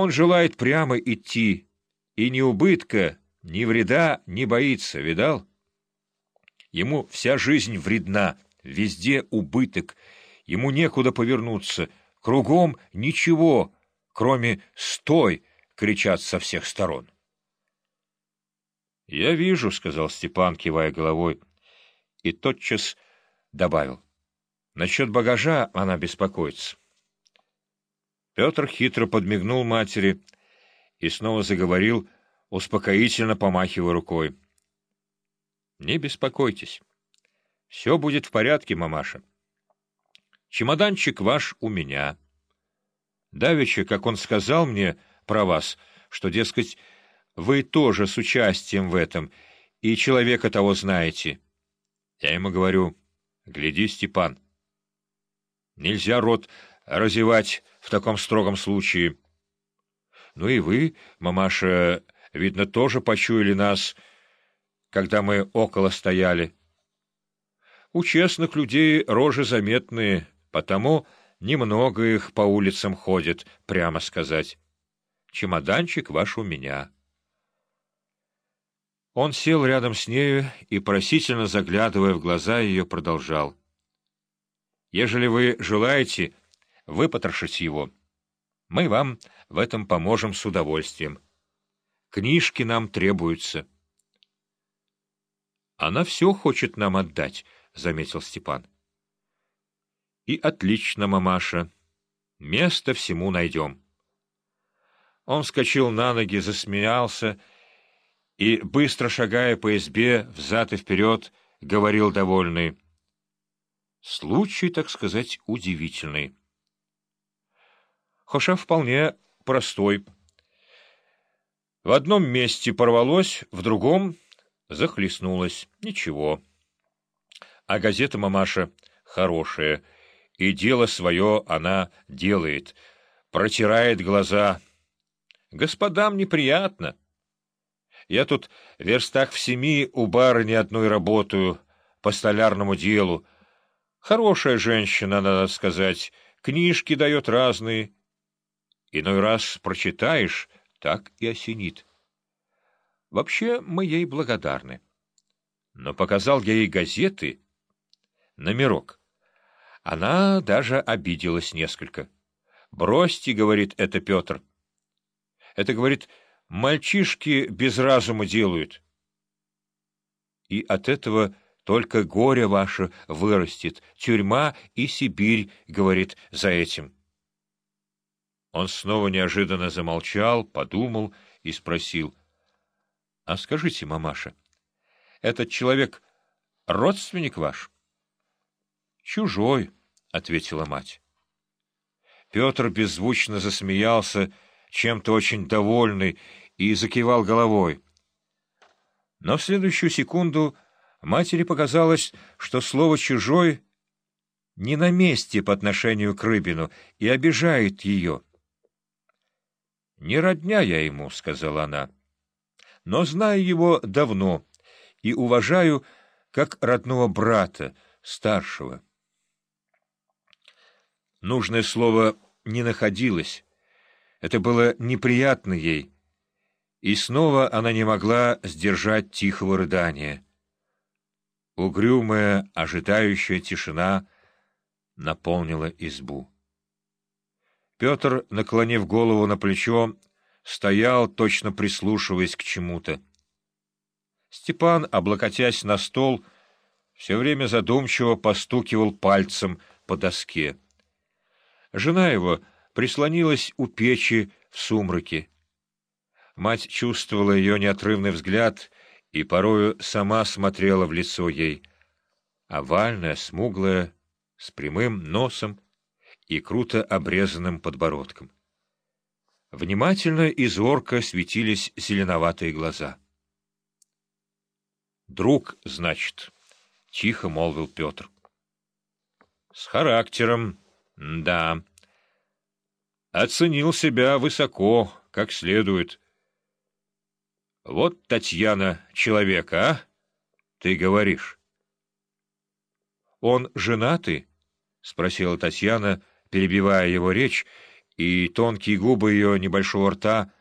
Он желает прямо идти, и ни убытка, ни вреда не боится, видал? Ему вся жизнь вредна, везде убыток, ему некуда повернуться, кругом ничего, кроме «стой!» кричат со всех сторон. — Я вижу, — сказал Степан, кивая головой, и тотчас добавил. — Насчет багажа она беспокоится. Петр хитро подмигнул матери и снова заговорил, успокоительно помахивая рукой. — Не беспокойтесь. Все будет в порядке, мамаша. Чемоданчик ваш у меня. Давеча, как он сказал мне про вас, что, дескать, вы тоже с участием в этом, и человека того знаете. Я ему говорю, гляди, Степан, нельзя рот разевать в таком строгом случае. Ну и вы, мамаша, видно, тоже почуяли нас, когда мы около стояли. У честных людей рожи заметные, потому немного их по улицам ходит, прямо сказать. Чемоданчик ваш у меня. Он сел рядом с нею и, просительно заглядывая в глаза ее, продолжал. «Ежели вы желаете выпотрошить его, мы вам в этом поможем с удовольствием. Книжки нам требуются». «Она все хочет нам отдать», — заметил Степан. «И отлично, мамаша. Место всему найдем». Он вскочил на ноги, засмеялся и, быстро шагая по избе взад и вперед, говорил довольный. Случай, так сказать, удивительный. Хоша вполне простой. В одном месте порвалось, в другом захлестнулось. Ничего. А газета «Мамаша» хорошая, и дело свое она делает, протирает глаза — Господам неприятно. Я тут верстах в семи у барыни одной работаю, по столярному делу. Хорошая женщина, надо сказать, книжки дает разные. Иной раз прочитаешь, так и осенит. Вообще мы ей благодарны. Но показал я ей газеты, номерок. Она даже обиделась несколько. «Бросьте, — говорит это Петр, — это, говорит, мальчишки без разума делают. И от этого только горе ваше вырастет, тюрьма и Сибирь, говорит, за этим. Он снова неожиданно замолчал, подумал и спросил. — А скажите, мамаша, этот человек родственник ваш? — Чужой, — ответила мать. Петр беззвучно засмеялся, — чем-то очень довольный, и закивал головой. Но в следующую секунду матери показалось, что слово «чужой» не на месте по отношению к Рыбину и обижает ее. «Не родня я ему», — сказала она, — «но знаю его давно и уважаю как родного брата, старшего». Нужное слово не находилось, это было неприятно ей, и снова она не могла сдержать тихого рыдания. Угрюмая, ожидающая тишина наполнила избу. Петр, наклонив голову на плечо, стоял, точно прислушиваясь к чему-то. Степан, облокотясь на стол, все время задумчиво постукивал пальцем по доске. Жена его — прислонилась у печи в сумраке. Мать чувствовала ее неотрывный взгляд и порою сама смотрела в лицо ей. Овальная, смуглая, с прямым носом и круто обрезанным подбородком. Внимательно и зорко светились зеленоватые глаза. «Друг, значит», — тихо молвил Петр. «С характером, да». Оценил себя высоко, как следует. Вот, Татьяна, человека, а? Ты говоришь. — Он женатый? — спросила Татьяна, перебивая его речь и тонкие губы ее небольшого рта